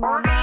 Bye.